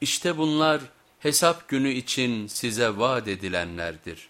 İşte bunlar hesap günü için size vaat edilenlerdir.